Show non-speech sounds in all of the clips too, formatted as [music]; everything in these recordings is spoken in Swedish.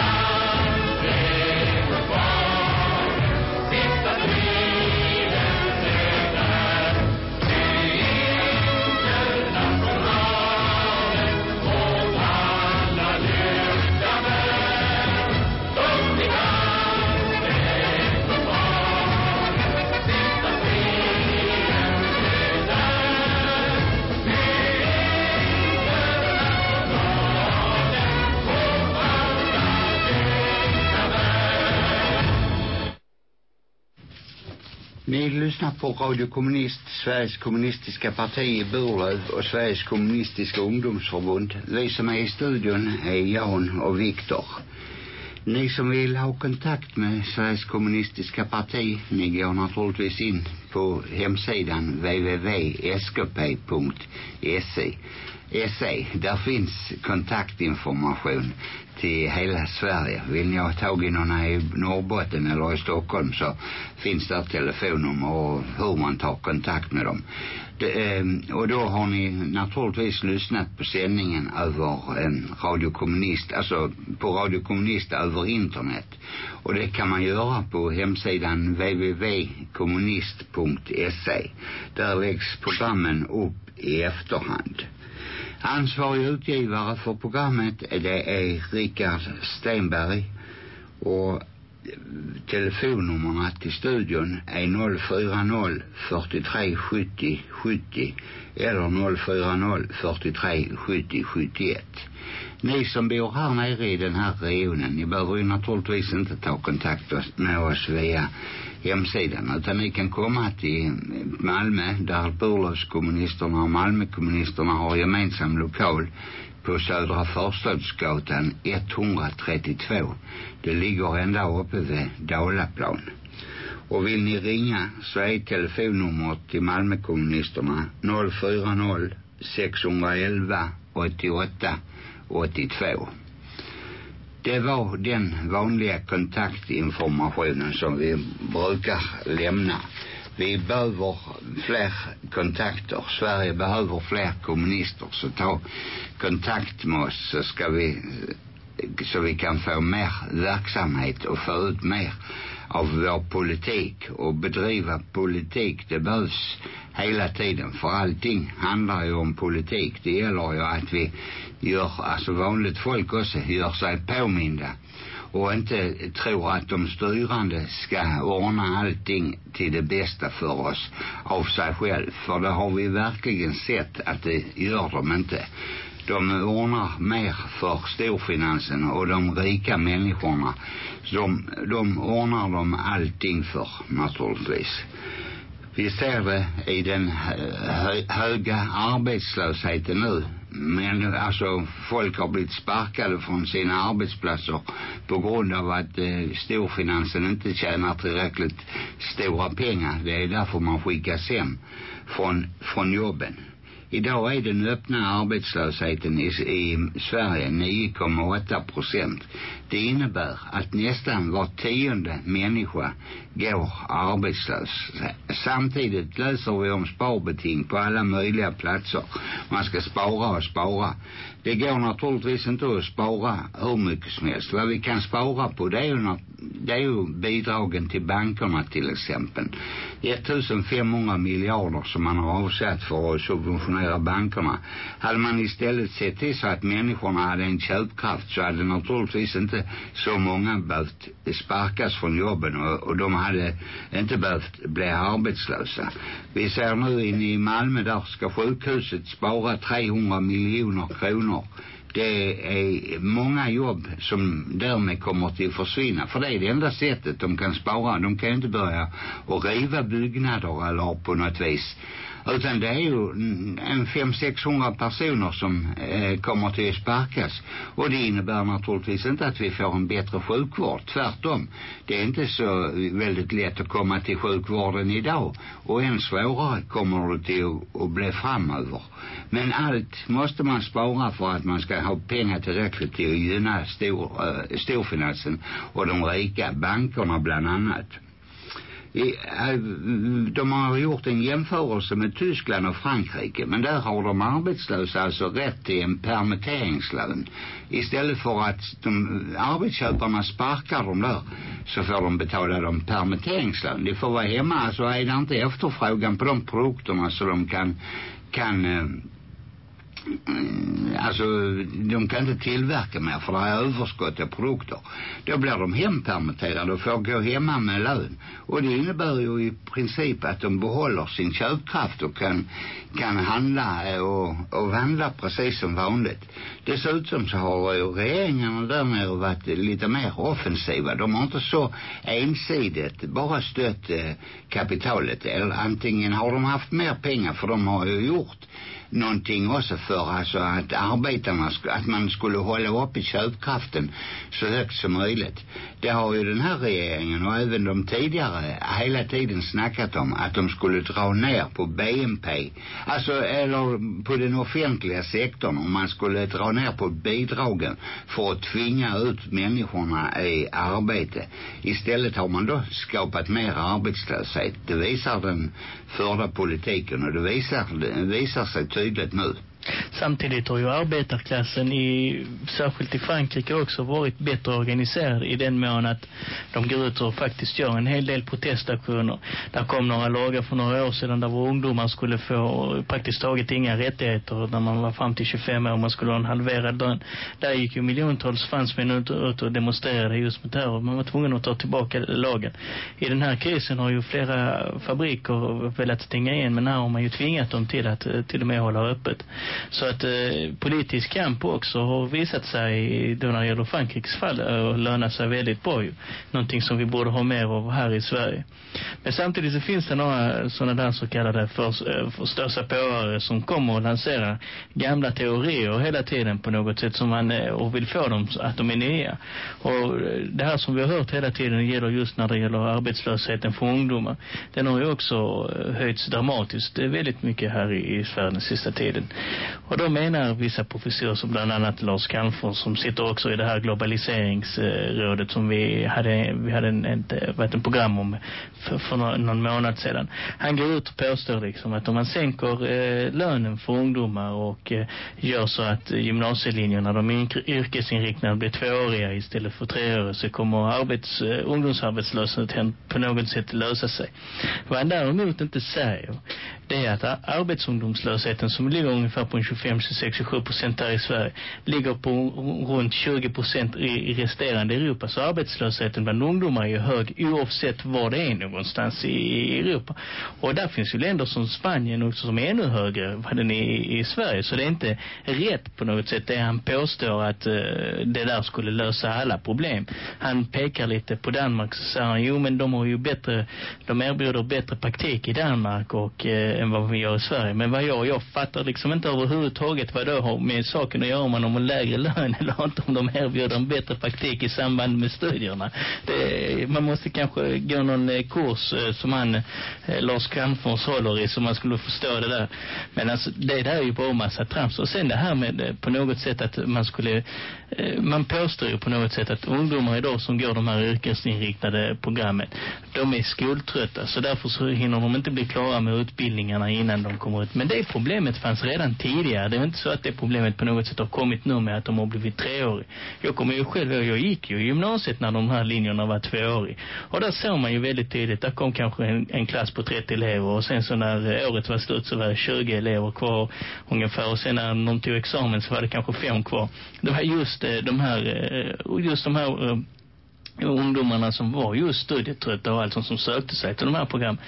Ni lyssnar på Radio Kommunist, Sveriges kommunistiska parti i Burlöv och Sveriges kommunistiska ungdomsförbund. Vi som är i studion är Jan och Viktor. Ni som vill ha kontakt med Sveriges kommunistiska parti, ni går naturligtvis in på hemsidan www.skp.se. SE, där finns kontaktinformation till hela Sverige. Vill ni ha tag i någon i Norrbotten eller i Stockholm så finns där telefonnummer och hur man tar kontakt med dem. Det, eh, och då har ni naturligtvis lyssnat på sändningen över ehm, en radiokommunist, alltså på radiokommunist över internet. Och det kan man göra på hemsidan www.kommunist.se. Där läggs programmen upp i efterhand. Ansvarig utgivare för programmet det är Rickard Stenberg och telefonnummerna till studion är 040 43 70 70 eller 040 43 70 71. Ni som bor här nere i den här regionen, ni behöver ju naturligtvis inte ta kontakt med oss via hemsidan utan ni kan komma till Malmö där Burlövskommunisterna och Malmökommunisterna har gemensam lokal på Södra Förstadsgatan 132. Det ligger ända uppe vid Dalaplan. Och vill ni ringa så är telefonnumret till Malmökommunisterna 040 611 88 82. Det var den vanliga kontaktinformationen som vi brukar lämna. Vi behöver fler kontakter. Sverige behöver fler kommunister. Så ta kontakt med oss så ska vi så vi kan få mer verksamhet och få ut mer av vår politik och bedriva politik det behövs hela tiden. För allting handlar ju om politik. Det gäller ju att vi gör alltså vanligt folk också gör sig påminda. Och inte tror att de styrande ska ordna allting till det bästa för oss av sig själv. För det har vi verkligen sett att det gör de inte de ordnar mer för storfinansen och de rika människorna. De, de ordnar de allting för naturligtvis. Vi ser det i den höga arbetslösheten nu. Men alltså folk har blivit sparkade från sina arbetsplatser på grund av att eh, storfinansen inte tjänar tillräckligt stora pengar. Det är därför man skickas hem från, från jobben. Idag är den öppna arbetslösheten i, i Sverige 9,8 procent. Det innebär att nästan var tionde människa går arbetslös. Samtidigt läser vi om sparbeting på alla möjliga platser. Man ska spara och spara. Det går naturligtvis inte att spara hur mycket som helst. Vad vi kan spara på det är ju, det är ju bidragen till bankerna till exempel. 1500 miljarder som man har avsatt för att subventionera bankerna. Hade man istället sett till så att människorna hade en köpkraft så hade naturligtvis inte så många behövt sparkas från jobben och, och de hade inte behövt bli arbetslösa. Vi ser nu inne i Malmö där ska sjukhuset spara 300 miljoner kronor det är många jobb som därmed kommer till att försvinna. För det är det enda sättet de kan spara. De kan inte börja och riva byggnader eller på något vis. Utan det är ju en fem, sexhundra personer som eh, kommer till att sparkas. Och det innebär naturligtvis inte att vi får en bättre sjukvård. Tvärtom. Det är inte så väldigt lätt att komma till sjukvården idag. Och än svårare kommer det till att, att bli framöver. Men allt måste man spara för att man ska ha pengar tillräckligt till att gynna stor, eh, storfinansen och de rika bankerna bland annat. Eh, de har gjort en jämförelse med Tyskland och Frankrike men där har de arbetslösa alltså rätt till en permitteringslön. Istället för att de, arbetsköparna sparkar dem där så får de betala dem permitteringslön. De får vara hemma alltså är det inte efterfrågan på de produkterna så de kan kan eh, Mm, alltså de kan inte tillverka mer för det är överskott av produkter. Då blir de hempermitterade och får gå hemma med lön. Och det innebär ju i princip att de behåller sin köpkraft och kan kan handla eh, och, och handla precis som vanligt. Dessutom så har ju regeringarna där nere varit lite mer offensiva. De har inte så ensidigt bara stött eh, kapitalet. Eller antingen har de haft mer pengar för de har ju gjort någonting också för alltså att arbetarna, att man skulle hålla uppe köpkraften så högt som möjligt. Det har ju den här regeringen och även de tidigare hela tiden snackat om att de skulle dra ner på BNP. Alltså, eller på den offentliga sektorn om man skulle dra ner på bidragen för att tvinga ut människorna i arbete. Istället har man då skapat mer arbetslöshet. Det visar den förda politiken och det visar, det visar sig tydligt nu. Samtidigt har ju arbetarklassen i, särskilt i Frankrike också varit bättre organiserad i den mån att de går ut och faktiskt gör en hel del protestaktioner. Där kom några lagar för några år sedan där våra ungdomar skulle få praktiskt taget inga rättigheter när man var fram till 25 år. Man skulle ha en halverad lön. Där gick ju miljontals fransmän ut, ut och demonstrerade just mot det här och man var tvungen att ta tillbaka lagen. I den här krisen har ju flera fabriker velat stänga igen men här har man ju tvingat dem till att till och med hålla öppet. Så att eh, politisk kamp också har visat sig då när det gäller Frankrikes fall att löna sig väldigt bra ju. Någonting som vi borde ha mer av här i Sverige. Men samtidigt så finns det några sådana där så kallade för, eh, förståsigpåare som kommer och lanserar gamla teorier hela tiden på något sätt som man eh, och vill få dem att de är nya. Och eh, det här som vi har hört hela tiden gäller just när det gäller arbetslösheten för ungdomar. Den har ju också höjts dramatiskt väldigt mycket här i, i Sverige den sista tiden. Och då menar vissa professorer som bland annat Lars Calmfors som sitter också i det här globaliseringsrådet som vi hade, vi hade en, ett, ett program om för, för någon månad sedan. Han går ut och påstår liksom att om man sänker eh, lönen för ungdomar och eh, gör så att gymnasielinjerna, de yrkesinriktade blir tvååriga istället för treåriga så kommer arbets, eh, ungdomsarbetslösheten på något sätt lösa sig. Vad han däremot inte säger det är att arbetsungdomslösheten som ligger ungefär på 25-67 procent här i Sverige ligger på runt 20 procent i, resterande Europa. Så arbetslösheten bland ungdomar är ju hög oavsett var det är någonstans i, i Europa. Och där finns ju länder som Spanien också som är ännu högre vad den är i, i Sverige. Så det är inte rätt på något sätt det han påstår att uh, det där skulle lösa alla problem. Han pekar lite på Danmark så säger han, jo men de har ju bättre, de erbjuder bättre praktik i Danmark och uh, Eh, än vad vi gör i Sverige. Men vad jag, jag fattar liksom inte överhuvudtaget vad det har med saken att göra om man har en lägre lön [laughs] eller inte om de erbjuder en bättre praktik i samband med studierna. Det, man måste kanske gå någon eh, kurs eh, som han, Lars Kramfors håller i så man skulle förstå det där. Men alltså det där är ju bara en massa trams. Och sen det här med på något sätt att man skulle, man påstår ju på något sätt att ungdomar idag som går de här yrkesinriktade programmen, de är skoltrötta så därför så hinner de inte bli klara med utbildningen pengarna innan de kommer ut. Men det problemet fanns redan tidigare. Det är inte så att det problemet på något sätt har kommit nu med att de har blivit treåriga. Jag kommer ju själv jag gick ju i gymnasiet när de här linjerna var tvååriga. Och där såg man ju väldigt tydligt. Där kom kanske en, en klass på 30 elever och sen så när året var slut så var det 20 elever kvar ungefär. Och sen när de tog examen så var det kanske fem kvar. Det var just eh, de här, eh, just de här eh, ungdomarna som var just studietrötta och allt som sökte sig till de här programmen.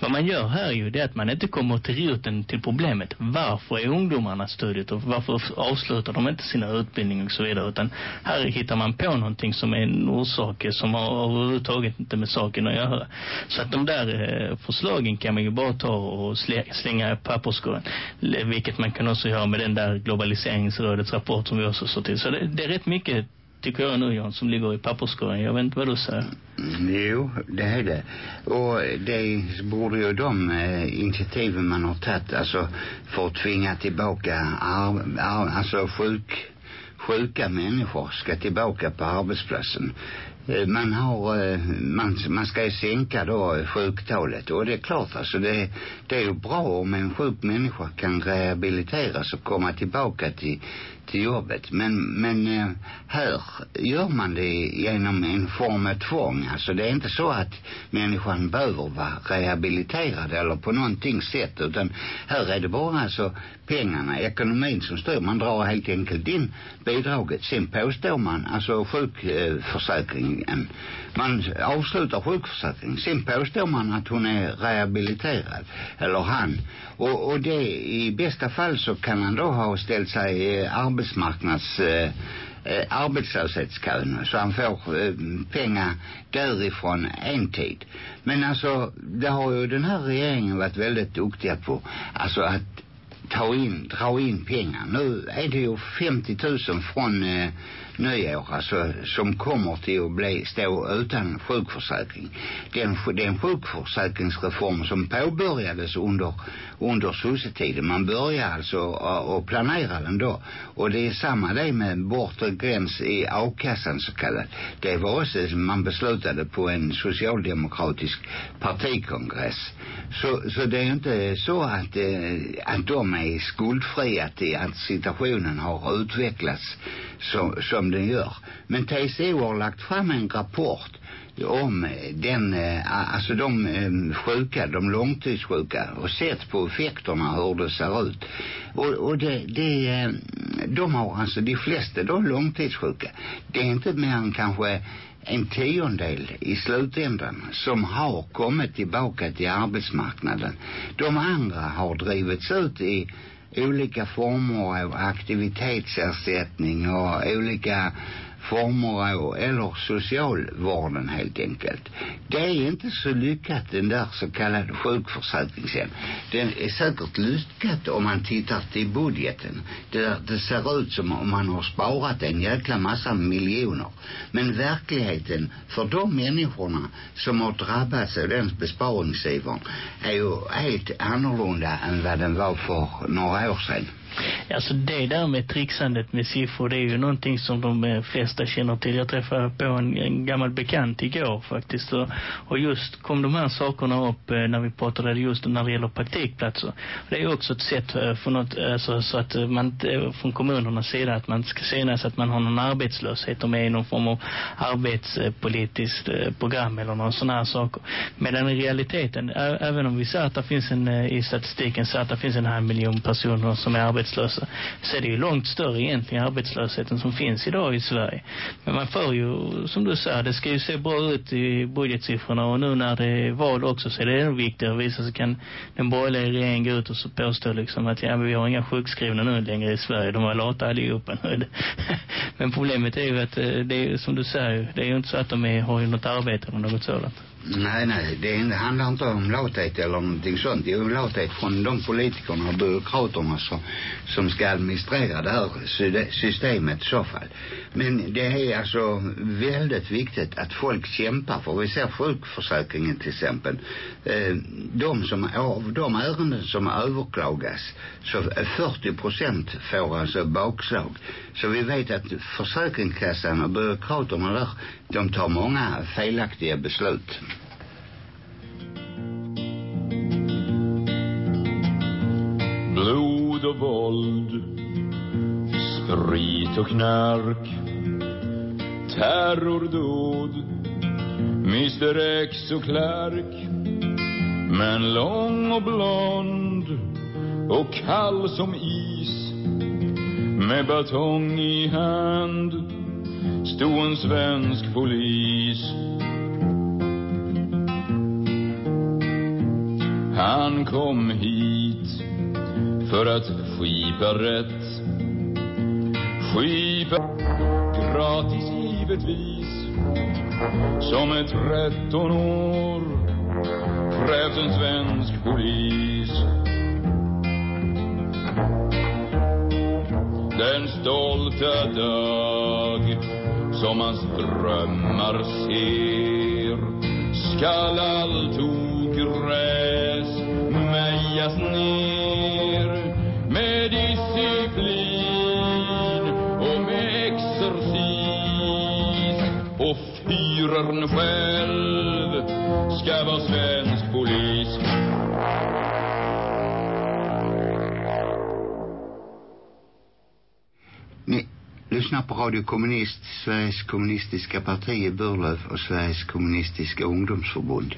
Vad man gör här ju det är att man inte kommer till roten till problemet. Varför är ungdomarna studietrötta? Varför avslutar de inte sina utbildningar och så vidare? Utan här hittar man på någonting som är en orsak som har överhuvudtaget inte med saken att göra. Så att de där eh, förslagen kan man ju bara ta och slänga i papperskorgen. Vilket man kan också göra med den där globaliseringsrådets rapport som vi också såg till. Så det, det är rätt mycket tycker jag nu Jan, som ligger i papperskorgen. Jag vet inte vad du säger. Jo, det är det. Och det borde ju de eh, initiativen man har tagit, alltså för att tvinga tillbaka ar, ar, alltså sjuk, sjuka människor ska tillbaka på arbetsplatsen. Eh, man har, eh, man, man ska ju sänka då sjuktalet och det är klart alltså det, det är ju bra om en sjuk människa kan rehabiliteras och komma tillbaka till, till jobbet. Men, men eh, här gör man det genom en form av tvång. Alltså det är inte så att människan behöver vara rehabiliterad eller på någonting sätt utan här är det bara alltså pengarna, ekonomin som styr. Man drar helt enkelt in bidraget. Sen påstår man, alltså sjukförsäkringen, eh, man avslutar sjukförsäkringen. Sen påstår man att hon är rehabiliterad, eller han. Och, och det, i bästa fall så kan han då ha ställt sig i arbetsmarknads eh, eh, arbetslöshetskön så han får eh, pengar därifrån en tid. Men alltså, det har ju den här regeringen varit väldigt duktiga på. Alltså att ta in, dra in pengar. Nu är det ju 50 000 från eh, nyår alltså, som kommer till att bli, stå utan sjukförsäkring. Den, den sjukförsäkringsreform som påbörjades under, under sossetiden. Man börjar alltså och planera den då. Och det är samma det med bortre gräns i a-kassan så kallat. Det var också man beslutade på en socialdemokratisk partikongress. Så, så det är inte så att, eh, att de är skuldfria till att situationen har utvecklats som, som den gör. Men TCO har lagt fram en rapport om den, eh, alltså de ehm, sjuka, de långtidssjuka och sett på effekterna hur det ser ut. Och, och det, det, ehm, de har alltså de flesta, de långtidssjuka, det är inte mer än kanske en tiondel i slutändan som har kommit tillbaka till arbetsmarknaden. De andra har drivits ut i olika former av aktivitetsersättning och olika former av, eller socialvården helt enkelt. Det är inte så lyckat den där så kallade sjukförsäkringen. Den är säkert lyckat om man tittar till budgeten. Det, det ser ut som om man har sparat en jäkla massa miljoner. Men verkligheten för de människorna som har drabbats av den besparingsivern är ju helt annorlunda än vad den var för några år sedan. Alltså det där med trixandet med siffror det är ju någonting som de eh, flesta känner till. Jag träffade på en, en gammal bekant igår faktiskt och, och just kom de här sakerna upp eh, när vi pratade just när det gäller praktikplatser. Det är ju också ett sätt eh, för något, alltså, så att eh, man från kommunernas sida att man ska synas att man har någon arbetslöshet och med i någon form av arbetspolitiskt program eller någon sån här saker. Medan i realiteten, även om vi säger att det finns en i statistiken så att det finns en halv miljon personer som är arbetslösa arbetslösa så är det ju långt större egentligen arbetslösheten som finns idag i Sverige. Men man får ju, som du säger, det ska ju se bra ut i budgetsiffrorna och nu när det är val också så är det ännu viktigare att visa så kan den borgerliga regeringen gå ut och så påstå liksom att ja, men vi har inga sjukskrivna nu längre i Sverige, de var lata allihopa nu. [laughs] men problemet är ju att eh, det är som du säger, det är ju inte så att de är, har ju något arbete eller något sådant. Nej, nej, det handlar inte om lathet eller någonting sånt. Det är ju lathet från de politikerna och byråkraterna som, som ska administrera det här systemet i så fall. Men det är alltså väldigt viktigt att folk kämpar för. Vi ser sjukförsäkringen till exempel. Eh, de som, av de ärenden som överklagas så 40 procent får alltså bakslag. Så vi vet att försäkringskassan och byråkraterna där, de tar många felaktiga beslut. Blod och våld Sprit och knark Terrordåd Mr X och Clark Men lång och blond Och kall som is Med batong i hand Stod en svensk polis Han kom hit för att skipa rätt. Skipa gratis givetvis. Som ett tretton år krävs en svensk polis. Den stolta dag som hans drömmar ser. Skall allt ogräs mejas ner med disciplin och med exercis. Och fyren själv ska vara svensk. Lyssnar på Radio Kommunist, Sveriges kommunistiska parti i Burlöv och Sveriges kommunistiska ungdomsförbund.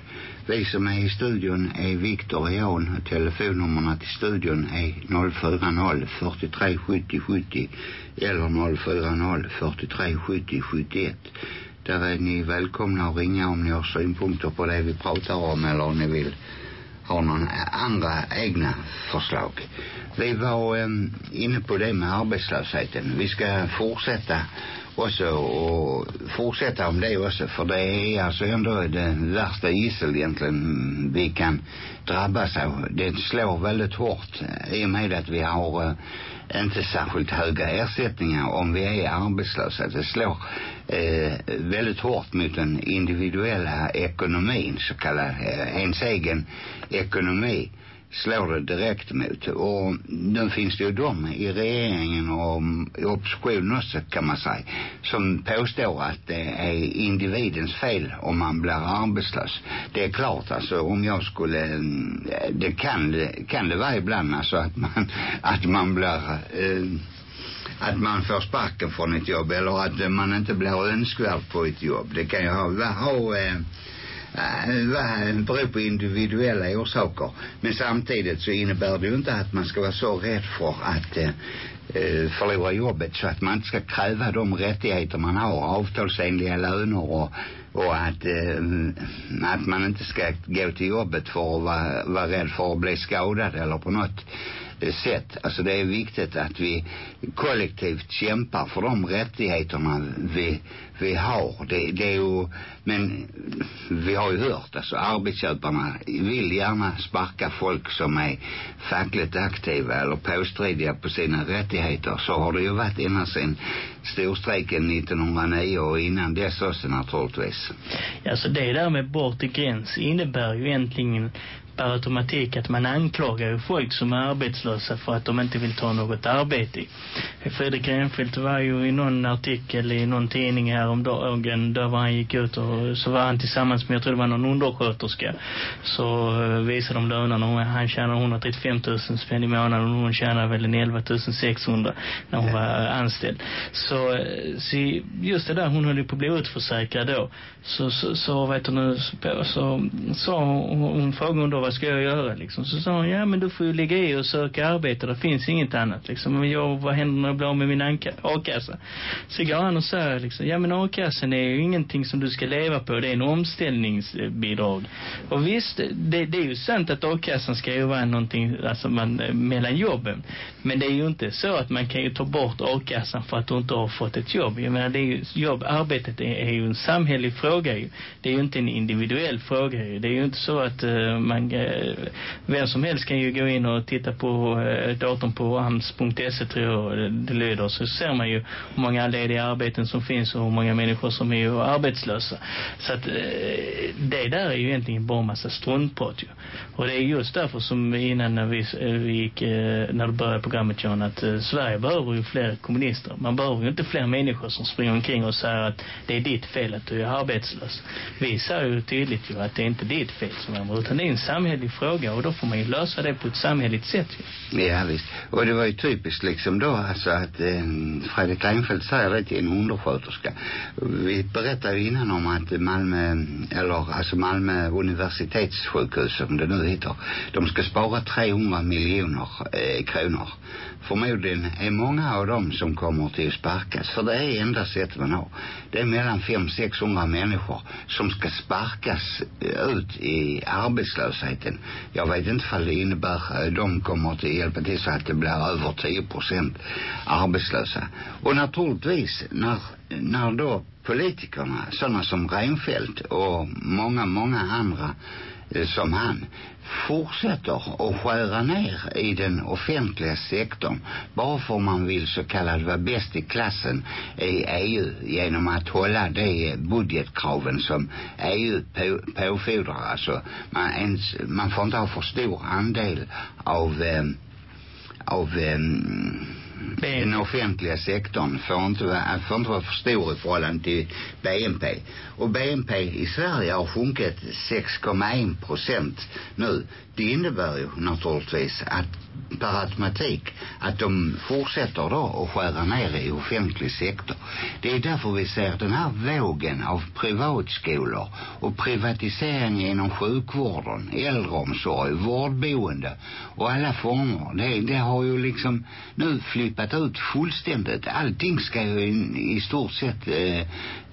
Vi som är i studion är Viktor och Jan. och Telefonnummerna till studion är 040 43 70 70 eller 040 43 70 71. Där är ni välkomna att ringa om ni har synpunkter på det vi pratar om eller om ni vill har någon andra egna förslag. Vi var um, inne på det med arbetslösheten. Vi ska fortsätta också och fortsätta om det också för det är alltså ändå det värsta gissel egentligen vi kan drabbas av. Det slår väldigt hårt eh, i och med att vi har uh, inte särskilt höga ersättningar om vi är arbetslösa. Det slår eh, väldigt hårt mot den individuella ekonomin, så kallad eh, ens egen ekonomi slår det direkt mot. Och nu finns det ju de i regeringen och i oppositionen också kan man säga som påstår att det är individens fel om man blir arbetslös. Det är klart alltså om jag skulle, mm, det kan, kan det vara ibland alltså att man, att man blir eh, att man får sparken från ett jobb eller att man inte blir önskvärd på ett jobb. Det kan ju ha, ha eh, beror på individuella orsaker. Men samtidigt så innebär det ju inte att man ska vara så rädd för att eh, eh, förlora jobbet så att man inte ska kräva de rättigheter man har, avtalsenliga löner och, och att, eh, att man inte ska gå till jobbet för att vara, vara rädd för att bli skadad eller på något sätt. Alltså det är viktigt att vi kollektivt kämpar för de rättigheterna vi, vi har. Det, det är ju, men vi har ju hört, alltså arbetsköparna vill gärna sparka folk som är fackligt aktiva eller påstridiga på sina rättigheter. Så har det ju varit ända sedan storstrejken 1909 och innan dess också naturligtvis. Ja, så det där med bortre gräns innebär ju egentligen per automatik att man anklagar folk som är arbetslösa för att de inte vill ta något arbete. Fredrik Reinfeldt var ju i någon artikel i någon tidning här om dagen där var han gick ut och så var han tillsammans med, jag tror det var någon undersköterska så visade de lönerna han tjänar 135 000 spänn i månaden och hon tjänar väl en 11 600 när hon var anställd. Så, så just det där hon höll ju på att bli utförsäkrad då så, så, så vet du nu så, så hon, hon frågade då vad ska jag göra liksom? Så sa hon, ja men du får ju ligga i och söka arbete, det finns inget annat liksom. Men jag, vad händer när jag blir av med min a-kassa? Så går han och säger liksom, ja men a-kassan är ju ingenting som du ska leva på, det är en omställningsbidrag. Och visst, det, det är ju sant att a-kassan ska ju vara någonting, alltså man, eh, mellan jobben. Men det är ju inte så att man kan ju ta bort a-kassan för att du inte har fått ett jobb. Jag menar, det är ju, jobb, arbetet är, är ju en samhällelig fråga ju. Det är ju inte en individuell fråga ju. Det är ju inte så att uh, man uh, vem som helst kan ju gå in och titta på uh, datorn på ams.se tror jag det lyder så ser man ju hur många lediga arbeten som finns och hur många människor som är ju arbetslösa så att uh, det där är ju egentligen bara en massa struntprat ju och det är just därför som innan när vi, vi gick när du började programmet John att eh, Sverige behöver ju fler kommunister man behöver ju inte fler människor som springer omkring och säger att det är ditt fel att du är arbetslös vi säger ju tydligt ju att det är inte ditt fel som är utan det är en samhällelig fråga och då får man ju lösa det på ett samhälleligt sätt ju. Ja visst. Och det var ju typiskt liksom då alltså att eh, Fredrik Reinfeldt säger det till en undersköterska. Vi berättade ju innan om att Malmö, eller alltså Malmö universitetssjukhus som det nu heter, de ska spara 300 miljoner eh, kronor. Förmodligen är många av dem som kommer till att sparkas, för det är enda sättet man har. Det är mellan 500-600 människor som ska sparkas eh, ut i arbetslösheten. Jag vet inte vad det innebär. Eh, de kommer att hjälpa till så att det blir över 10 procent arbetslösa. Och naturligtvis när, när då politikerna, sådana som Reinfeldt och många, många andra som han fortsätter att skära ner i den offentliga sektorn bara för man vill så kallat vara bäst i klassen i EU genom att hålla de budgetkraven som EU på, påfordrar. Alltså man, ens, man får inte ha för stor andel av eh, av eh, den offentliga sektorn får inte, vara, får inte vara för stor i förhållande till BNP. Och BNP i Sverige har sjunkit 6,1 procent nu. Det innebär ju naturligtvis att per automatik att de fortsätter då att skära ner i offentlig sektor. Det är därför vi ser den här vågen av privatskolor och privatisering inom sjukvården, äldreomsorg, vårdboende och alla former. Det, det har ju liksom nu flippat ut fullständigt. Allting ska ju i, i stort sett eh,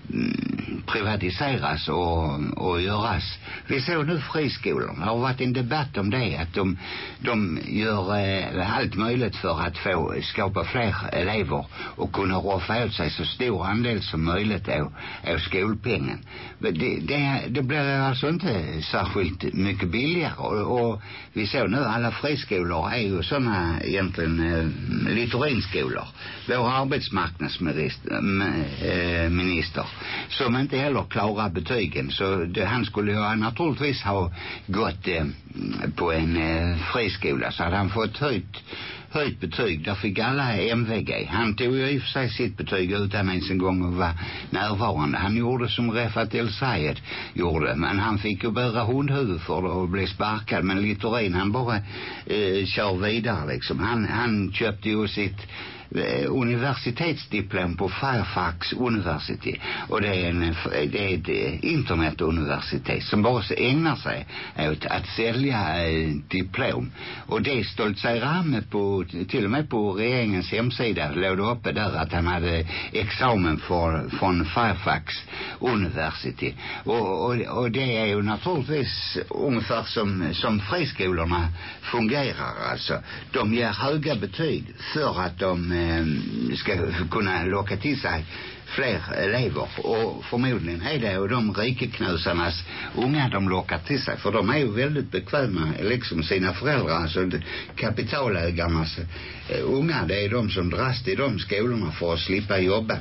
Mm, privatiseras och, och göras. Vi såg nu friskolorna. Det har varit en debatt om det. Att de, de gör eh, allt möjligt för att få skapa fler elever och kunna roffa åt sig så stor andel som möjligt av, av skolpengen. Men Det, det, det blir alltså inte särskilt mycket billigare. Och, och vi såg nu alla friskolor är ju sådana egentligen eh, littorinskolor. Vår arbetsmarknadsminister eh, minister, som inte heller klarar betygen. Så det, han skulle ju naturligtvis ha gått eh, på en eh, friskola så hade han fått höjt höjt betyg. Där fick alla MVG. Han tog ju i och för sig sitt betyg utan ens en gång att vara närvarande. Han gjorde som Refat El Sayed gjorde. Men han fick ju bära hundhuvud för det och bli sparkad. Men Littorin han bara eh, kör vidare liksom. Han, han köpte ju sitt Eh, universitetsdiplom på Fairfax University. Och det är, en, det är ett eh, internetuniversitet som bara ägnar sig åt att sälja eh, diplom. Och det stoltserar han med på till och med på regeringens hemsida låg det uppe där att han hade examen för, från Fairfax University. Och, och, och det är ju naturligtvis ungefär som, som friskolorna fungerar alltså. De ger höga betyg för att de eh, Ehm, ska kunna locka till sig fler elever och förmodligen är det och de rikeknusarnas unga de lockar till sig för de är ju väldigt bekväma liksom sina föräldrar alltså kapitalägarnas eh, unga det är de som dras till de skolorna för att slippa jobba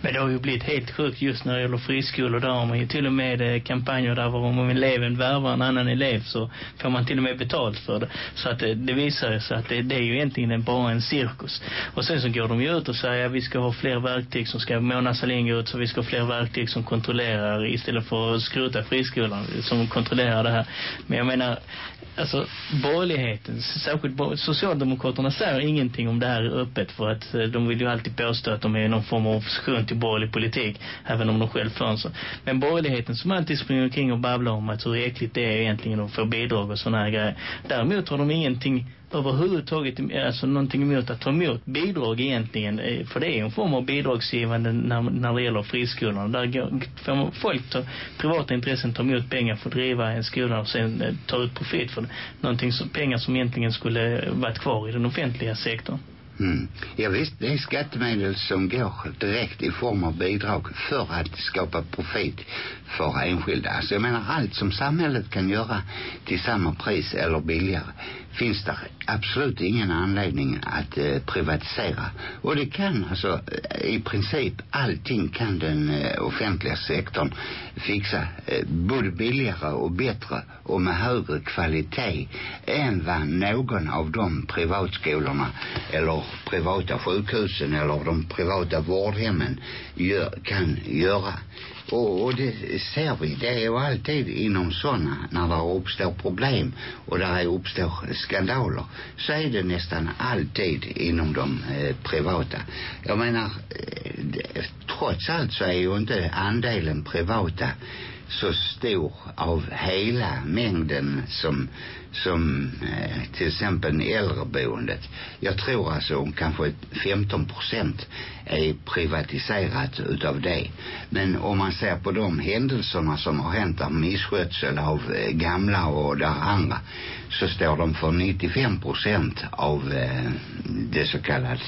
men det har ju blivit helt sjukt just när det gäller friskolor. Där har man ju till och med eh, kampanjer där om om eleven värvar en annan elev så får man till och med betalt för det. Så att det, det visar sig att det, det är ju egentligen bara en cirkus. Och sen så går de ju ut och säger att vi ska ha fler verktyg som ska måna massa linjer ut så vi ska ha fler verktyg som kontrollerar istället för att skruta friskolan som kontrollerar det här. Men jag menar alltså borgerligheten, särskilt Socialdemokraterna säger ingenting om det här öppet för att eh, de vill ju alltid påstå att de är någon form av opposition till borgerlig politik även om de själv för så. Men borgerligheten som alltid springer omkring och babblar om att hur äckligt det är egentligen att få bidrag och sådana här grejer. Däremot har de ingenting överhuvudtaget alltså någonting emot att ta emot bidrag egentligen eh, för det är en form av bidragsgivande när, när det gäller friskolorna där går, folk tar, privata intressen tar emot pengar för att driva en skola och sen eh, ta ut profit för det. någonting som, pengar som egentligen skulle eh, varit kvar i den offentliga sektorn Mm. Ja visst, det är skattemedel som går direkt i form av bidrag för att skapa profit för enskilda. Alltså jag menar allt som samhället kan göra till samma pris eller billigare finns det absolut ingen anledning att eh, privatisera. Och det kan alltså eh, i princip allting kan den eh, offentliga sektorn fixa eh, både billigare och bättre och med högre kvalitet än vad någon av de privatskolorna eller privata sjukhusen eller de privata vårdhemmen gör, kan göra. Och, och det ser vi, det är ju alltid inom sådana, när det uppstår problem och där det uppstår skandaler, så är det nästan alltid inom de eh, privata. Jag menar, eh, trots allt så är ju inte andelen privata så stor av hela mängden som, som eh, till exempel äldreboendet. Jag tror alltså om kanske 15 procent är privatiserat utav det. Men om man ser på de händelserna som har hänt av misskötsel av eh, gamla och där andra så står de för 95 procent av eh, det så kallat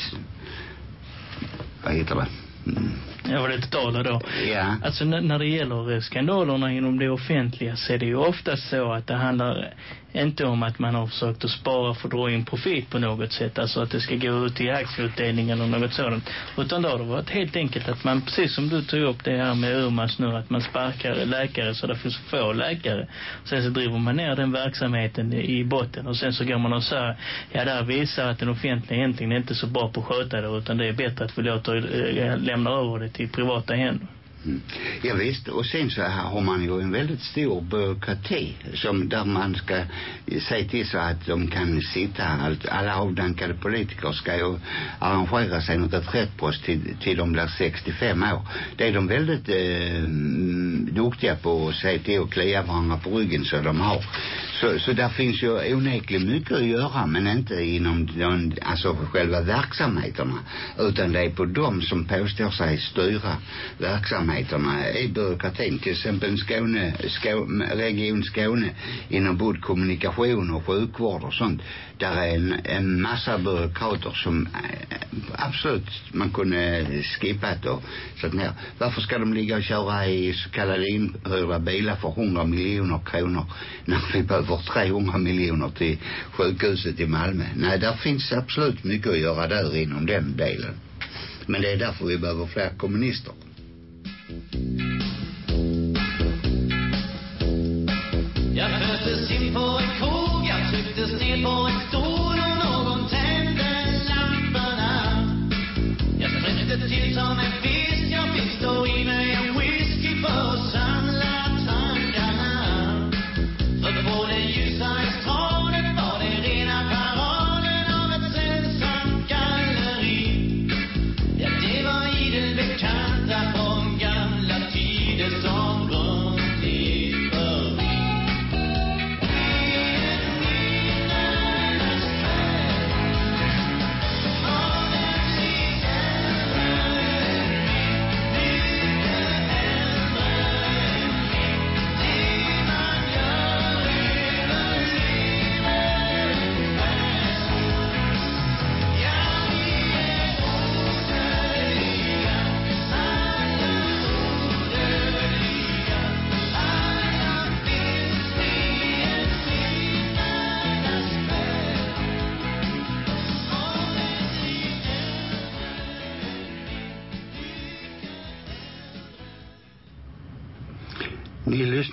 vad heter det? Mm Ja, vad det totala då. Ja. Alltså när, det gäller eh, skandalerna inom det offentliga så är det ju oftast så att det handlar inte om att man har försökt att spara för att dra in profit på något sätt. Alltså att det ska gå ut i aktieutdelning eller något sådant. Utan då har det varit helt enkelt att man, precis som du tog upp det här med Urmas nu, att man sparkar läkare så det finns få läkare. Sen så driver man ner den verksamheten i botten och sen så går man och säger, ja där visar att den offentliga egentligen inte är så bra på att sköta det utan det är bättre att vi låter eh, äh, lämna över det till privata händer. Mm. Ja visst, och sen så här har man ju en väldigt stor byråkrati som där man ska säga till så att de kan sitta, allt, alla avdankade politiker ska ju arrangera sig en reträttpost till, till de blir 65 år. Det är de väldigt eh, mm, duktiga på att säga till och klia varandra på ryggen så de har. Så, så där finns ju onekligen mycket att göra men inte inom den, alltså själva verksamheterna utan det är på dem som påstår sig styra verksamheten verksamheterna i byråkratin till exempel Skåne, Skåne region Skåne inom både kommunikation och sjukvård och sånt där är en, en massa byråkrater som eh, absolut man kunde skippat och sånt här. Varför ska de ligga och köra i så kallade inhyrda bilar för 100 miljoner kronor när vi behöver 300 miljoner till sjukhuset i Malmö? Nej, där finns absolut mycket att göra där inom den delen. Men det är därför vi behöver fler kommunister. Jag föstes in på en krog, jag trycktes ner på en stol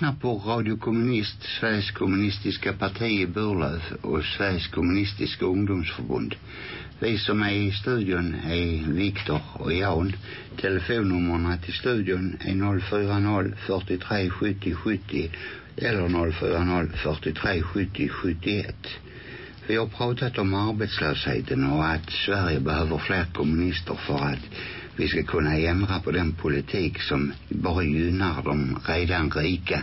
lyssnar på Radio Kommunist, Sveriges kommunistiska parti i Burlöv och Sveriges kommunistiska ungdomsförbund. Vi som är i studion är Viktor och Jan. Telefonnummerna till studion är 040 43 70 70 eller 040 43 70 71. Vi har pratat om arbetslösheten och att Sverige behöver fler kommunister för att vi ska kunna ändra på den politik som bara gynnar de redan rika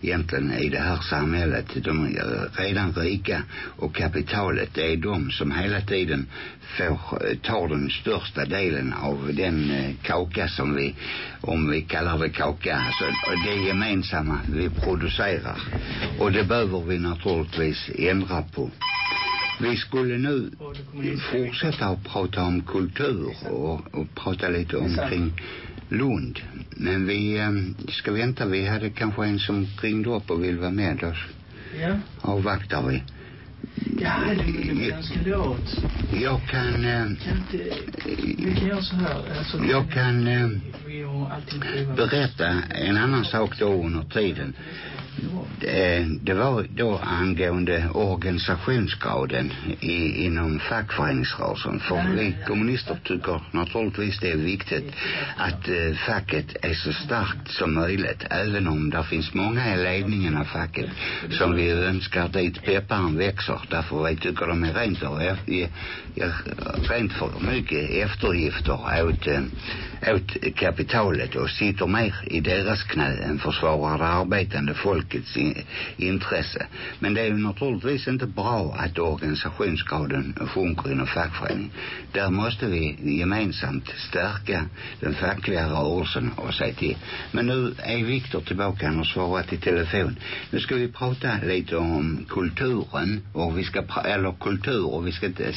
egentligen i det här samhället. De redan rika och kapitalet, det är de som hela tiden får, tar den största delen av den eh, kaka som vi, om vi kallar det kaka, alltså det gemensamma vi producerar. Och det behöver vi naturligtvis ändra på. Vi skulle nu fortsätta att prata om kultur och, och prata lite omkring Lund. Men vi eh, ska vänta. Vi hade kanske en som ringde upp och vill vara med. Då Ja. avvaktar vi. Ja, det är ganska lågt. Jag kan, eh, Kan inte... Vi kan göra så här. Alltså, jag kan eh, Berätta en annan sak då under tiden. Det, det var då angående organisationsgraden i, inom fackföreningsrörelsen. För vi kommunister tycker naturligtvis det är viktigt att eh, facket är så starkt som möjligt. Även om det finns många i ledningen av facket som vi önskar dit pepparen växer. Därför vi tycker de är rent för, rent för mycket eftergifter åt, eh, åt kapitalet och sitter mer i deras knä än försvarar det arbetande folkets in, intresse. Men det är ju naturligtvis inte bra att organisationsgraden sjunker inom fackföreningen. Där måste vi gemensamt stärka den fackliga rörelsen och säga till. Men nu är Viktor tillbaka och svarat i telefon. Nu ska vi prata lite om kulturen och vi ska, eller kultur och vi ska inte,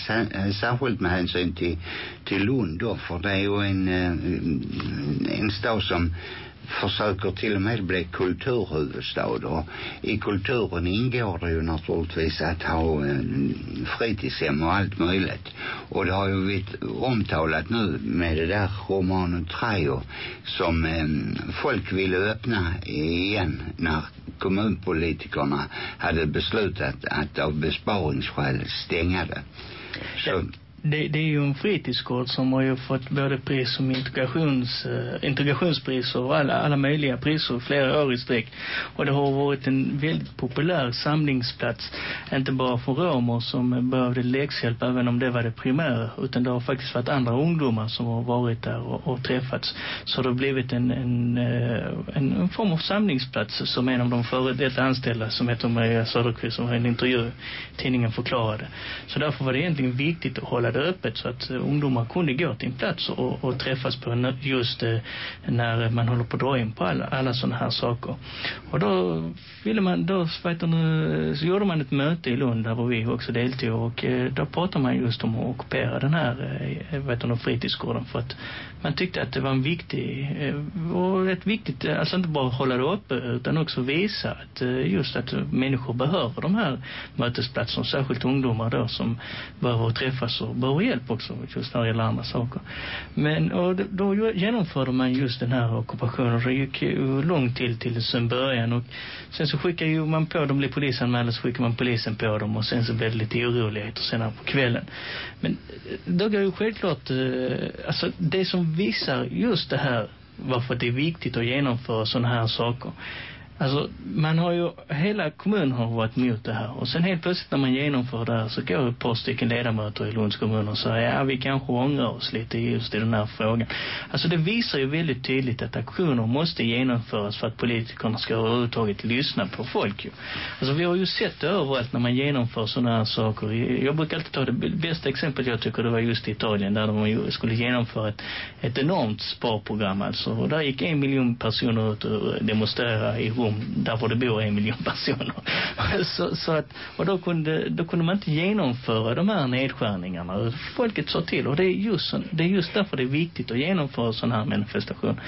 särskilt med hänsyn till, till Lund då, för det är ju en, en stad som försöker till och med bli kulturhuvudstad och i kulturen ingår det ju naturligtvis att ha eh, fritidshem och allt möjligt och det har ju blivit omtalat nu med det där romanen Trajo som eh, folk ville öppna igen när kommunpolitikerna hade beslutat att av besparingsskäl stänga det. Så, det, det är ju en fritidsgård som har ju fått både pris som integrations, eh, integrationspriser och alla, alla möjliga priser flera år i sträck. Och det har varit en väldigt populär samlingsplats, inte bara för romer som behövde läxhjälp, även om det var det primära, utan det har faktiskt varit andra ungdomar som har varit där och, och träffats. Så det har blivit en, en, eh, en, en form av samlingsplats som en av de före detta anställda som heter Maria Söderqvist som har en intervju tidningen förklarade. Så därför var det egentligen viktigt att hålla det öppet så att eh, ungdomar kunde gå till en plats och, och träffas på en, just uh, när man håller på att dra in på alla, alla sådana här saker. Och då ville man, då vet du, så gjorde man ett möte i Lund där vi också deltog och uh, då pratade man just om att ockupera den här uh, vet du, fritidsgården för att man tyckte att det var en viktig eh, och ett viktigt, eh, alltså inte bara hålla det uppe utan också visa att eh, just att människor behöver de här mötesplatserna, särskilt ungdomar då som behöver träffas och behöver hjälp också just när det gäller andra saker. Men och då, genomförde man just den här ockupationen och det gick ju långt till till sen början och sen så skickade ju man på, de blev polisanmälda så skickade man polisen på dem och sen så blev det lite oroligheter senare på kvällen. Men då går ju självklart, alltså det som visar just det här varför det är viktigt att genomföra sådana här saker. Alltså, man har ju, hela kommunen har varit emot det här. Och sen helt plötsligt när man genomför det här så går ett par stycken ledamöter i Lunds kommun och säger, ja vi kanske ångrar oss lite just i den här frågan. Alltså det visar ju väldigt tydligt att aktioner måste genomföras för att politikerna ska överhuvudtaget lyssna på folk ju. Alltså vi har ju sett det överallt när man genomför sådana här saker. Jag brukar alltid ta det bästa exemplet jag tycker det var just i Italien där de skulle genomföra ett, ett enormt sparprogram alltså. Och där gick en miljon personer ut och demonstrerade i Rom där var det bor en miljon [laughs] personer. så, så att, och då kunde, då kunde man inte genomföra de här nedskärningarna. Folket sa till och det är just, det är just därför det är viktigt att genomföra sån här manifestation.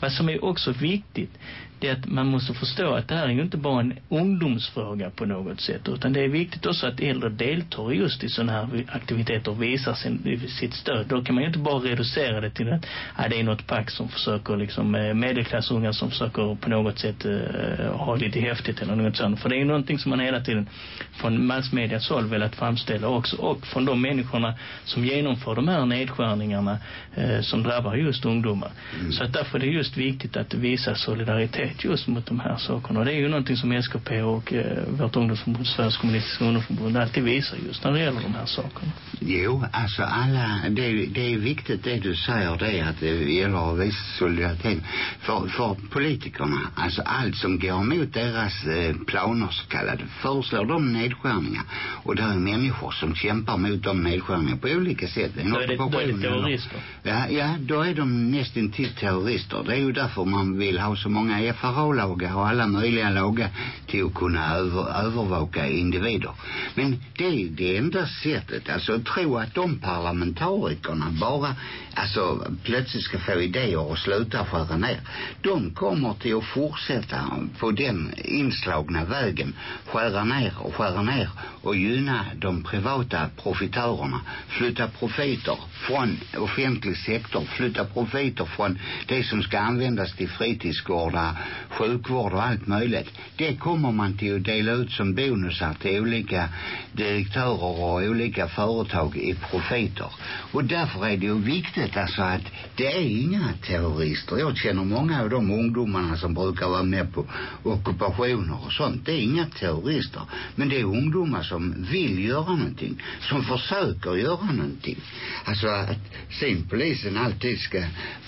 Vad som är också viktigt det är att man måste förstå att det här är ju inte bara en ungdomsfråga på något sätt utan det är viktigt också att äldre deltar just i sådana här aktiviteter och visar sin, sitt stöd. Då kan man ju inte bara reducera det till att ja, det är något pack som försöker liksom medelklassungar som försöker på något sätt uh, ha lite häftigt eller något sånt. För det är ju någonting som man hela tiden från massmedias håll velat framställa också och från de människorna som genomför de här nedskärningarna uh, som drabbar just ungdomar. Mm. Så att därför är det just viktigt att visa solidaritet just mot de här sakerna. Och det är ju någonting som SKP och eh, vårt ungdomsförbund, Sveriges kommunistiska ungdomsförbund alltid visar just när det gäller de här sakerna. Jo, alltså alla, det, det är viktigt det du säger det att det gäller att visa solidaritet för, för politikerna. Alltså allt som går emot deras eh, planer så kallade föreslår de nedskärningar. Och det är människor som kämpar mot de nedskärningarna på olika sätt. En då är det, då är det terrorister. Ja, ja, då är de nästan till terrorister. Det är ju därför man vill ha så många FRA-lagar och alla möjliga lagar till att kunna över, övervaka individer. Men det är det enda sättet. Alltså att tro att de parlamentarikerna e bara alltså plötsligt ska få idéer och sluta skära ner. De kommer till att fortsätta på den inslagna vägen. Skära ner och skära ner och gynna de privata profitörerna. Flytta profiter från offentlig sektor. Flytta profiter från det som ska användas till fritidsgårdar, sjukvård och allt möjligt. Det kommer man till att dela ut som bonusar till olika direktörer och olika företag i profiter. Och därför är det ju viktigt alltså att det är inga terrorister. Jag känner många av de ungdomarna som brukar vara med på ockupationer och sånt. Det är inga terrorister. Men det är ungdomar som vill göra någonting. Som försöker göra någonting. Alltså att sen polisen alltid ska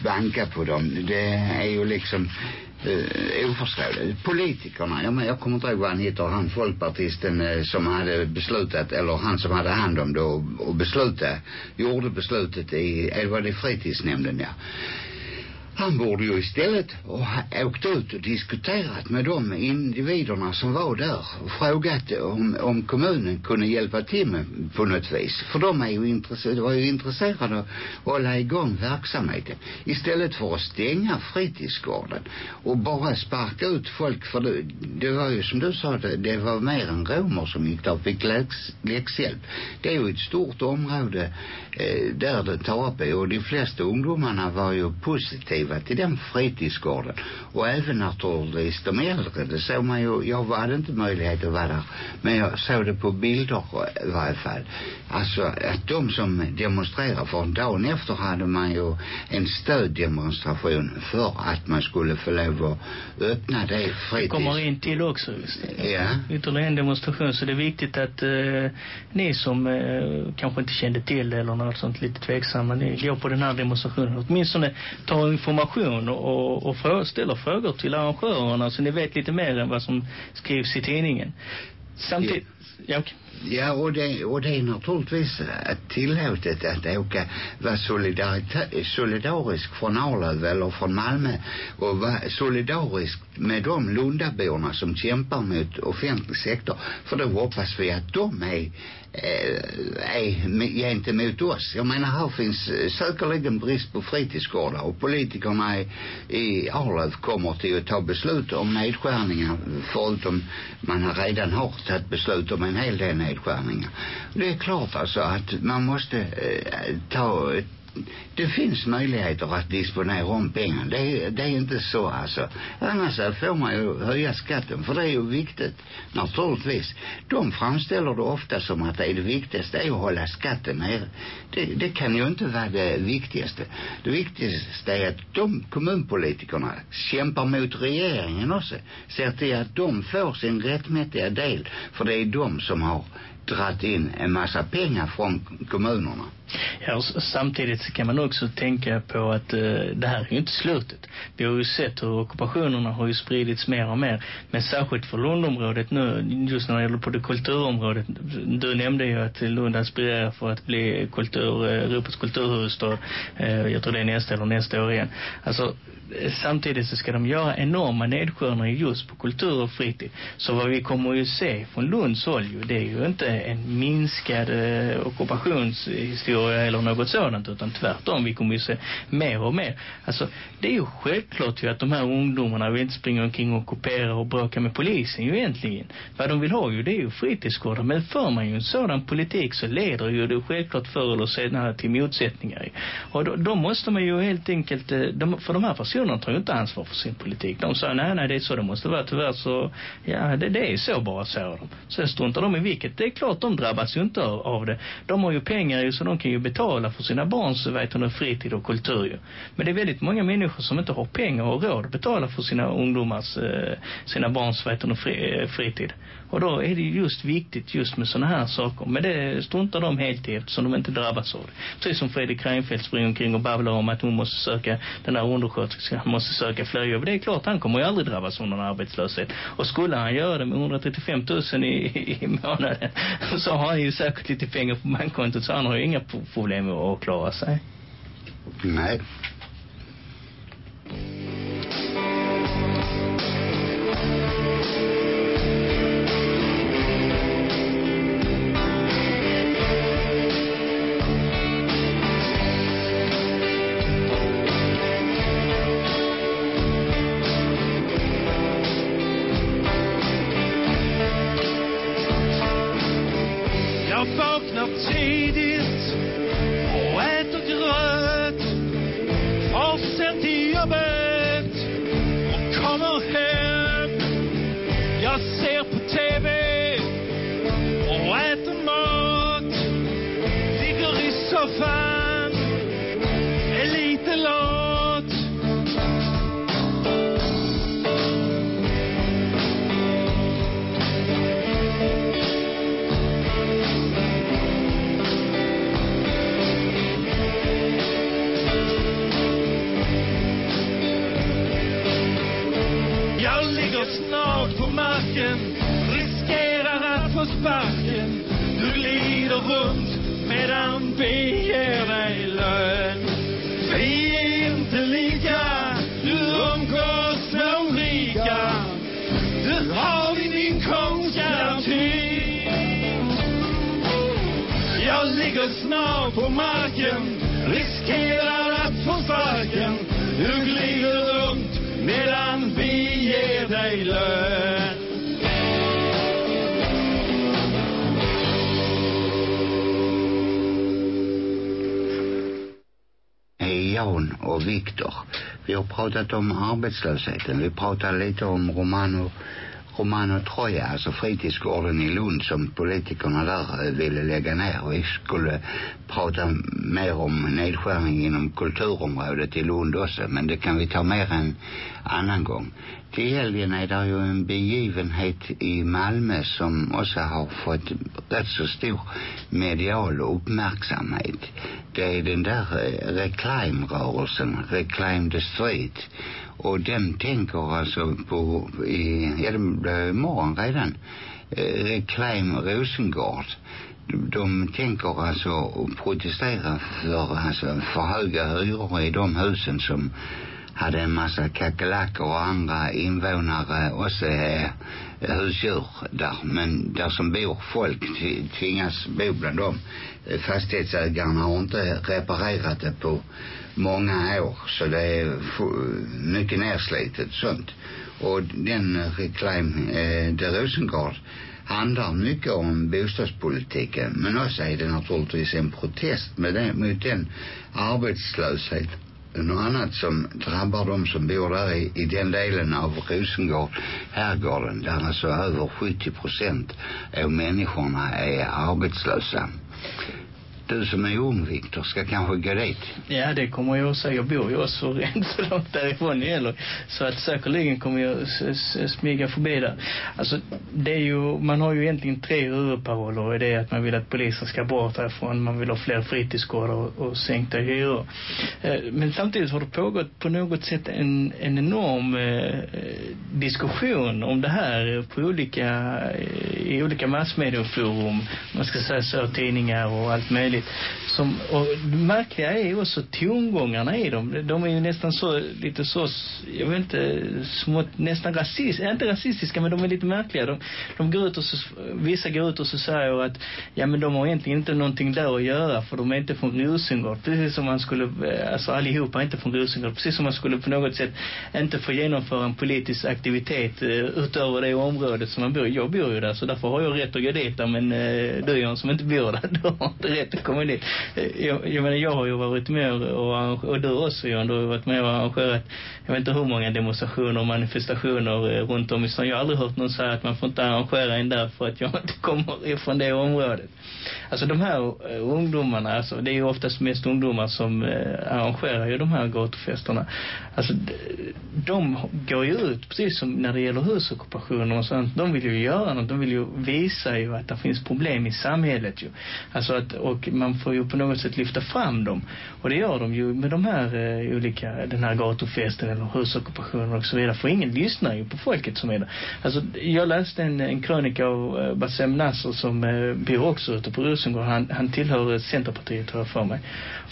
banka på dem. Det är ju liksom eh, oförståeligt. Politikerna, ja men, jag kommer inte ihåg vad han heter, han folkpartisten eh, som hade beslutat, eller han som hade hand om det och, och beslutat, gjorde beslutet i, eller var det fritidsnämnden, ja. Han borde ju istället ha åkt ut och diskuterat med de individerna som var där och frågat om, om kommunen kunde hjälpa till med på något vis. För de är ju intresserade, var ju intresserade av att hålla igång verksamheten. Istället för att stänga fritidsgården och bara sparka ut folk. För det, det var ju som du sa, det, det var mer än romer som gick där och fick läx, läxhjälp. Det är ju ett stort område eh, där det tar upp och de flesta ungdomarna var ju positiva till den fritidsgården. Och även naturligtvis de äldre. Det såg man ju, jag hade inte möjlighet att vara där. Men jag såg det på bilder i varje fall. Alltså att de som demonstrerar för dagen efter hade man ju en stöddemonstration för att man skulle få lov att öppna det fritids kommer in till också det. Ja. Ytterligare en demonstration. Så det är viktigt att eh, ni som eh, kanske inte kände till det eller något sånt lite tveksamma ni går på den här demonstrationen. Åtminstone ta information och, och, och frå, ställer frågor till arrangörerna så ni vet lite mer än vad som skrivs i tidningen samtidigt ja, okej. Ja, och det, och det är naturligtvis eh, tillåtet att åka, vara solidarisk från Arlöv eller från Malmö och vara solidarisk med de Lundaborna som kämpar mot offentlig sektor. För då hoppas vi att de är, eh, är gentemot oss. Jag menar, här finns eh, säkerligen brist på fritidsgårdar och politikerna i, i Arlöv kommer till att ta beslut om nedskärningar förutom man har redan har tagit beslut om en hel del nedskärningar. Det är klart alltså att man måste eh, ta ett det finns möjligheter att disponera om pengar. Det det är inte så alltså. Annars så får man ju höja skatten. För det är ju viktigt naturligtvis. De framställer det ofta som att det är det viktigaste är att hålla skatten nere. Det, det kan ju inte vara det viktigaste. Det viktigaste är att de kommunpolitikerna kämpar mot regeringen också. Ser till att de får sin rättmätiga del. För det är de som har dratt in en massa pengar från kommunerna. Ja, samtidigt så kan man också tänka på att eh, det här är ju inte slutet. Vi har ju sett hur ockupationerna har ju spridits mer och mer. Men särskilt för Lundområdet nu, just när det gäller på det kulturområdet. Du nämnde ju att Lund aspirerar för att bli kultur, eh, Europas kulturhuvudstad. Eh, jag tror det är nästa eller nästa år igen. Alltså, eh, samtidigt så ska de göra enorma nedskärningar just på kultur och fritid. Så vad vi kommer ju se från Lunds håll ju, det är ju inte en minskad eh, ockupationshistoria eller något sådant utan tvärtom, vi kommer ju se mer och mer. Alltså, det är ju självklart ju att de här ungdomarna vill inte springa omkring och ockupera och bråka med polisen ju egentligen. Vad de vill ha ju, det är ju fritidsgårdar. Men för man ju en sådan politik så leder ju det självklart förr eller senare till motsättningar. ju. Och då, då måste man ju helt enkelt, eh, de, för de här personerna tar ju inte ansvar för sin politik. De säger nej, nej, det är så det måste vara. Tyvärr så, ja, det, det är så bara, säger de. Sen struntar de i vilket. Det klart, de drabbas ju inte av, av det. De har ju pengar ju, så de kan ju betala för sina barns, vet hon, fritid och kultur ju. Men det är väldigt många människor som inte har pengar och råd att betala för sina ungdomars, eh, sina barns, vet hon, eh, fritid. Och då är det just viktigt just med sådana här saker. Men det struntar de helt i eftersom de inte drabbas av det. Precis som Fredrik Reinfeldt springer omkring och babblar om att hon måste söka, den här undersköterskan måste söka fler jobb. Det är klart, han kommer ju aldrig drabbas av någon arbetslöshet. Och skulle han göra det med 135 000 i, i, i månaden [laughs] så har han ju säkert lite pengar på bankkontot så han har ju inga problem med att klara sig. Nej. Marken, riskerar att få sparken. Du glider runt medan vi ger dig lön. Jan och Viktor. Vi har pratat om arbetslösheten. Vi pratade lite om Romano, Romano Troja, alltså fritidsgården i Lund som politikerna där eh, ville lägga ner. Vi skulle prata mer om nedskärning inom kulturområdet i Lund också, men det kan vi ta mer en annan gång. Till helgen är det ju en begivenhet i Malmö som också har fått rätt så stor medial uppmärksamhet. Det är den där eh, reklamrörelsen, Reclaim the Street. Och den tänker alltså på, i, ja det blir imorgon redan, eh, Reclaim Rosengård. De, de tänker alltså protestera för, alltså, för höga hyror i de husen som hade en massa kackerlackor och andra invånare också eh, husdjur där. Men där som bor folk tvingas bo bland dem. Fastighetsägarna har inte reparerat det på många år så det är mycket nerslitet sånt. Och den reklam, eh, de Rosengård handlar mycket om bostadspolitiken men också är det naturligtvis en protest med den, mot den arbetslöshet något annat som drabbar de som bor där i, i den delen av Rosengård herrgården där alltså över 70 procent av människorna är arbetslösa. Du som är ung Viktor ska kanske gå dit. Ja, det kommer jag att säga. Jag bor ju också [laughs] inte så långt därifrån heller. Så att säkerligen kommer jag smyga förbi där. Alltså, det är ju, man har ju egentligen tre huvudparoller. Och det är att man vill att polisen ska bort härifrån. Man vill ha fler fritidsgårdar och, och sänkta hyror. Eh, men samtidigt har det pågått på något sätt en, en enorm eh, diskussion om det här på olika, i olika massmedieforum. Man ska säga så, tidningar och allt möjligt. Som, och det märkliga är ju också tongångarna i dem. De är ju nästan så, lite så, jag vet inte, smått, nästan rasist, inte rasistiska men de är lite märkliga. De, de går ut och så, vissa går ut och så säger att, ja men de har egentligen inte någonting där att göra för de är inte från Rosengård. Precis som man skulle, eh, alltså allihopa är inte från Rosengård. Precis som man skulle på något sätt inte få genomföra en politisk aktivitet eh, utöver det området som man bor i. Jag bor ju där så därför har jag rätt att gå dit där men eh, du Jan som inte bor där, [laughs] du har inte rätt att komma dit. Eh, jag, jag menar jag har ju varit med och, och du också Jan, du har ju varit med och arrangerat jag vet inte hur många demonstrationer och manifestationer eh, runt om i stan. Jag har aldrig hört någon säga att man får inte arrangera en där för att jag [laughs] inte kommer ifrån det området. Alltså de här eh, ungdomarna, alltså det är ju oftast mest ungdomar som eh, arrangerar ju de här gatufesterna. Alltså de, de går ju ut, precis som när det gäller husockupationer och sånt, de vill ju göra något, de vill ju visa ju att det finns problem i samhället ju. Alltså att, och man får ju på något sätt lyfta fram dem. Och det gör de ju med de här eh, olika, den här gatufesten eller husockupationen och så vidare. För ingen lyssnar ju på folket som är där. Alltså jag läste en, en krönika av eh, Bassem Nasser som eh, bor också ute på Rosengård. Han, han tillhör Centerpartiet hör jag för mig.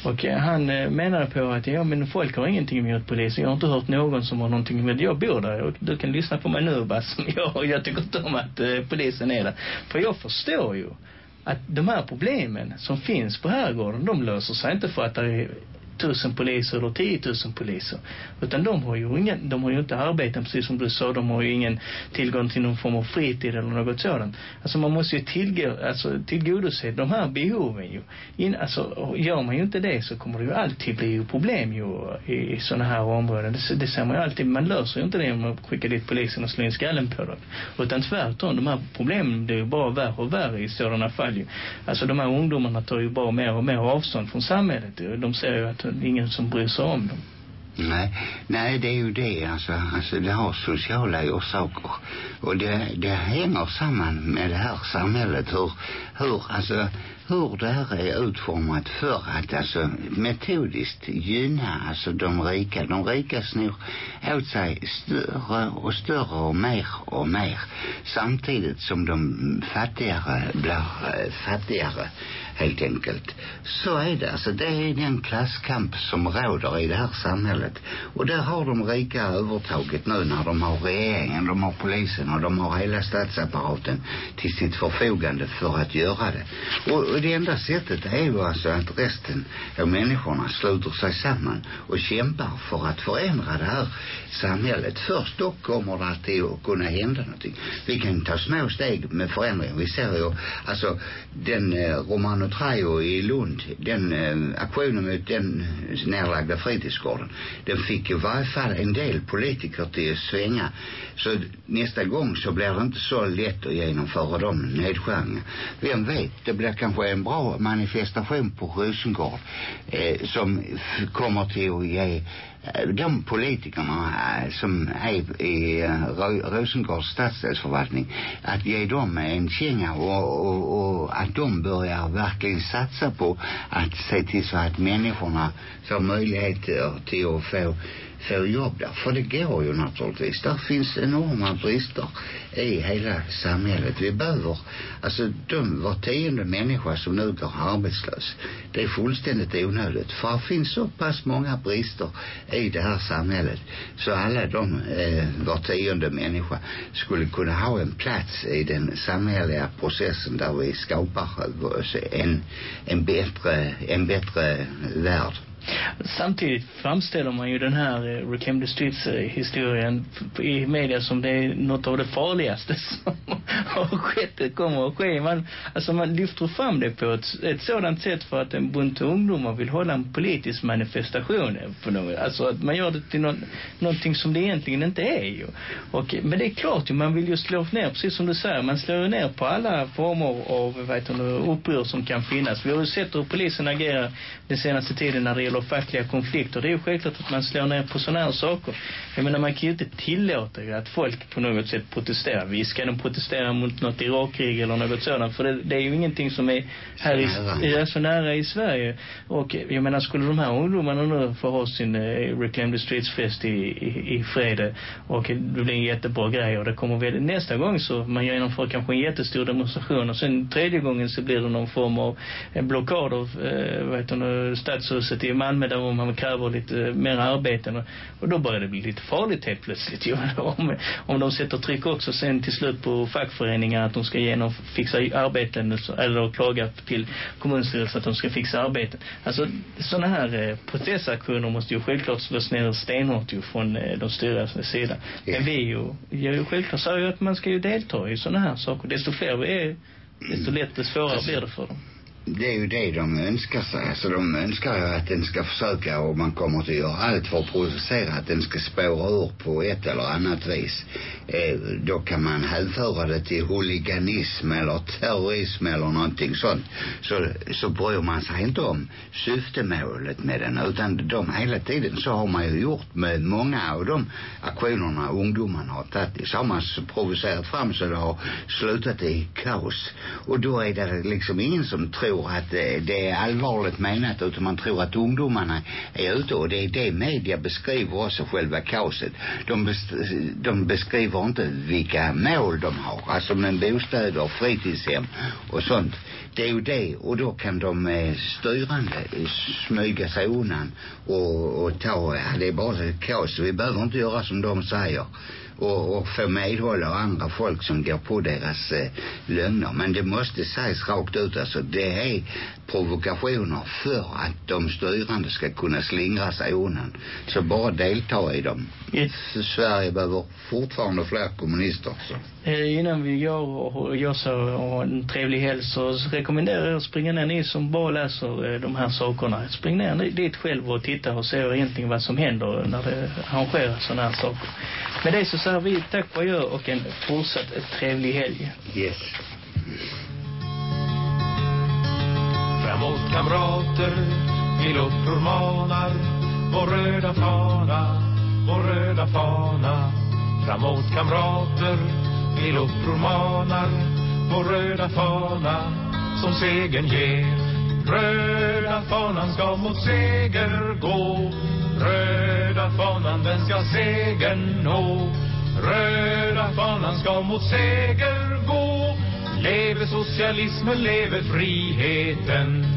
Och eh, han eh, menade på att ja men folk har ingenting emot polisen. Jag har inte hört någon som har någonting emot Jag bor där och du kan lyssna på mig nu Bassem. [laughs] Jag, jag tycker inte om att eh, polisen är där. För jag förstår ju att de här problemen som finns på herrgården, de löser sig inte för att det är tusen poliser eller tiotusen poliser. Utan de har ju ingen, de har ju inte arbeten precis som du sa, de har ju ingen tillgång till någon form av fritid eller något sådant. Alltså man måste ju tillgå, alltså tillgodose de här behoven ju. In, alltså, gör man ju inte det så kommer det ju alltid bli problem ju i, i sådana här områden. Det, det ser man ju alltid, man löser ju inte det om man skickar dit polisen och slår in skallen på dem. Utan tvärtom, de här problemen blir ju bara värre och värre i sådana fall ju. Alltså de här ungdomarna tar ju bara mer och mer avstånd från samhället. De ser ju att det är ingen som bryr sig om dem. Nej, nej det är ju det. Alltså, alltså det har sociala orsaker. Och det, det hänger samman med det här samhället. Hur, hur alltså hur det här är utformat för att alltså metodiskt gynna alltså de rika. De rika snor åt sig större och större och mer och mer. Samtidigt som de fattigare blir eh, fattigare helt enkelt. Så är det. Alltså det är den klasskamp som råder i det här samhället. Och där har de rika övertaget nu när de har regeringen, de har polisen och de har hela statsapparaten till sitt förfogande för att göra det. Och, och det enda sättet är ju alltså att resten av människorna sluter sig samman och kämpar för att förändra det här samhället. Först då kommer det att, att kunna hända någonting. Vi kan ta små steg med förändring. Vi ser ju, alltså den eh, Romano och Trajo i Lund, den eh, aktionen mot den nedlagda fritidsgården, den fick i varje fall en del politiker till att svänga. Så nästa gång så blir det inte så lätt att genomföra de nedskärningar. Vem vet, det blir kanske en bra manifestation på Rosengård eh, som kommer till att ge Eh, de politikerna som är i eh, Rosengårds stadsdelsförvaltning att ge dem en känga och, och, och att de börjar verkligen satsa på att se till så att människorna får möjligheter till att få få jobb där. För det går ju naturligtvis. Där finns enorma brister i hela samhället. Vi behöver, alltså de, var tionde människa som nu går arbetslös. Det är fullständigt onödigt. För det finns så pass många brister i det här samhället. Så alla de, eh, var tionde människa skulle kunna ha en plats i den samhälleliga processen där vi skapar eh, en, en bättre, en bättre värld. Samtidigt framställer man ju den här eh, Rakim the Streets eh, historien i media som det är något av det farligaste [laughs] som har skett, det kommer att ske. Man, alltså man lyfter fram det på ett, ett sådant sätt för att en bunt ungdomar vill hålla en politisk manifestation. Eh, på något, alltså att man gör det till någon, någonting som det egentligen inte är ju. Och, eh, men det är klart ju, man vill ju slå ner, precis som du säger, man slår ju ner på alla former av vad heter uppror som kan finnas. Vi har ju sett hur polisen agerar den senaste tiden när det gäller fackliga konflikter. Det är ju självklart att man slår ner på sådana här saker. Jag menar, man kan ju inte tillåta ju att folk på något sätt protesterar. Visst kan de protestera mot något Irakkrig eller något sådant, för det, det är ju ingenting som är här i, Så nära. är så nära i Sverige. Och jag menar, skulle de här ungdomarna nu få ha sin eh, Reclaim the Streets-fest i, i, i fredag och det blir en jättebra grej och det kommer väl nästa gång så man genomför kanske en jättestor demonstration och sen tredje gången så blir det någon form av en blockad av eh, vad heter det, stadshuset i Malmö där man kräver lite eh, mer arbeten och, och då börjar det bli lite farligt helt plötsligt ju. [laughs] om, om de sätter tryck också sen till slut på fackföreningar att de ska genom fixa arbeten eller klaga till kommunstyrelsen att de ska fixa arbeten. Alltså sådana här eh, protestaktioner måste ju självklart slås ner stenhårt ju från eh, de styrandes sida. Men vi är ju, ju självklart så ju att man ska ju delta i sådana här saker. Desto fler vi är, desto lättare svårare blir det för dem det är ju det de önskar sig. Alltså de önskar ju att den ska försöka och man kommer att göra allt för att provocera att den ska spåra ur på ett eller annat vis. Eh, då kan man hänföra det till huliganism eller terrorism eller någonting sånt. Så, så bryr man sig inte om syftemålet med den utan de hela tiden så har man ju gjort med många av de aktionerna ungdomarna har tagit. Så har man provocerat fram så det har slutat i kaos. Och då är det liksom ingen som tror att eh, det, är allvarligt menat utan man tror att ungdomarna är ute och det är det media beskriver också själva kaoset. De, bes, de beskriver inte vilka mål de har, alltså med bostäder, fritidshem och sånt. Det är ju det och då kan de eh, styrande smyga sig undan och, och ta, ja, det är bara kaos. Vi behöver inte göra som de säger och, och få medhåll av andra folk som går på deras eh, lögner. Men det måste sägas rakt ut alltså det är provokationer för att de styrande ska kunna slingra sig undan. Så bara delta i dem. Yes. Sverige behöver fortfarande fler kommunister. Så. Eh, innan vi går och gör så och en trevlig helg så rekommenderar jag att springa ner ni som bara läser eh, de här sakerna. Spring ner dit själv och titta och se egentligen vad som händer när det arrangeras sådana här saker. Med det så säger vi tack och adjö och en fortsatt trevlig helg. Yes. Framåt kamrater, till uppror manar Vår röda fana, vår röda fana Framåt kamrater, till uppror manar Vår röda fana som segern ger. Röda fanan ska mot seger gå. Röda fanan den ska segern nå. Röda fanan ska mot seger gå. Leve socialismen, leve friheten.